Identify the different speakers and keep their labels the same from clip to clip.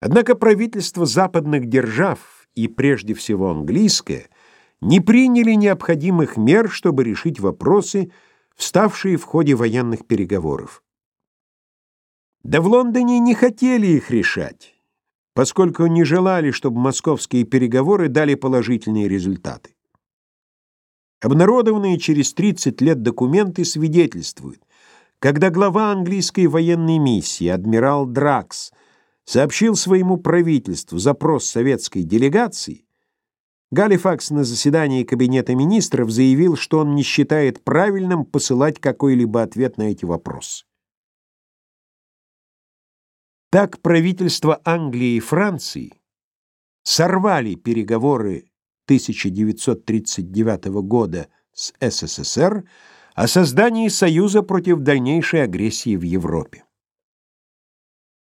Speaker 1: Однако правительства западных держав, и прежде всего английское, не приняли необходимых мер, чтобы решить вопросы, вставшие в ходе военных переговоров. Да в Лондоне не хотели их решать, поскольку не желали, чтобы московские переговоры дали положительные результаты. Обнародованные через 30 лет документы свидетельствуют, когда глава английской военной миссии, адмирал Дракс, сообщил своему правительству запрос советской делегации, Галифакс на заседании Кабинета министров заявил, что он не считает правильным посылать какой-либо ответ на эти вопросы. Так правительства Англии и Франции сорвали переговоры 1939 года с СССР о создании союза против дальнейшей агрессии в Европе.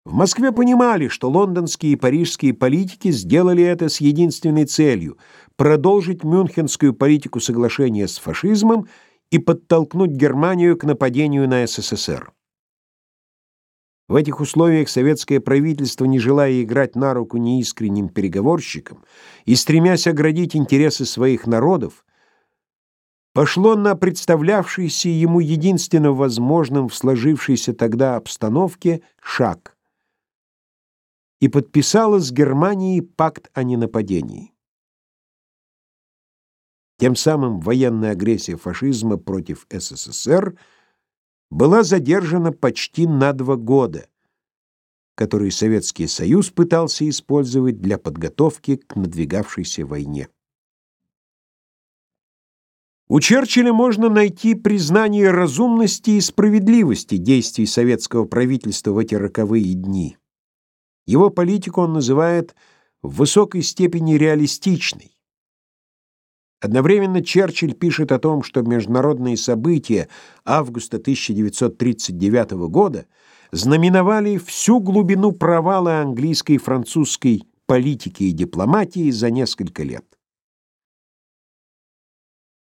Speaker 1: В Москве понимали, что лондонские и парижские политики сделали это с единственной целью продолжить мюнхенскую политику соглашения с фашизмом и подтолкнуть Германию к нападению на СССР. В этих условиях советское правительство, не желая играть на руку неискренним переговорщикам и стремясь оградить интересы своих народов, пошло на представлявшийся ему единственно возможным в сложившейся тогда обстановке шаг и подписала с Германией пакт о ненападении. Тем самым военная агрессия фашизма против СССР была задержана почти на два года, которые Советский Союз пытался использовать для подготовки к надвигавшейся войне. У Черчилля можно найти признание разумности и справедливости действий советского правительства в эти роковые дни. Его политику он называет в высокой степени реалистичной. Одновременно Черчилль пишет о том, что международные события августа 1939 года знаменовали всю глубину провала английской и французской политики и дипломатии за несколько лет.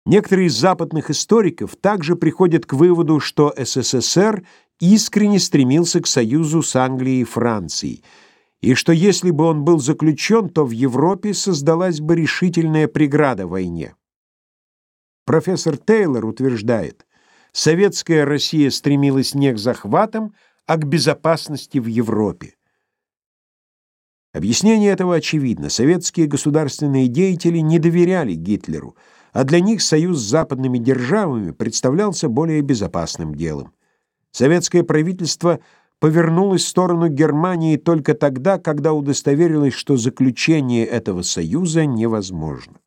Speaker 1: Некоторые из западных историков также приходят к выводу, что СССР искренне стремился к союзу с Англией и Францией – и что если бы он был заключен, то в Европе создалась бы решительная преграда войне. Профессор Тейлор утверждает, советская Россия стремилась не к захватам, а к безопасности в Европе. Объяснение этого очевидно. Советские государственные деятели не доверяли Гитлеру, а для них союз с западными державами представлялся более безопасным делом. Советское правительство – повернулась в сторону Германии только тогда, когда удостоверилась, что заключение этого союза невозможно.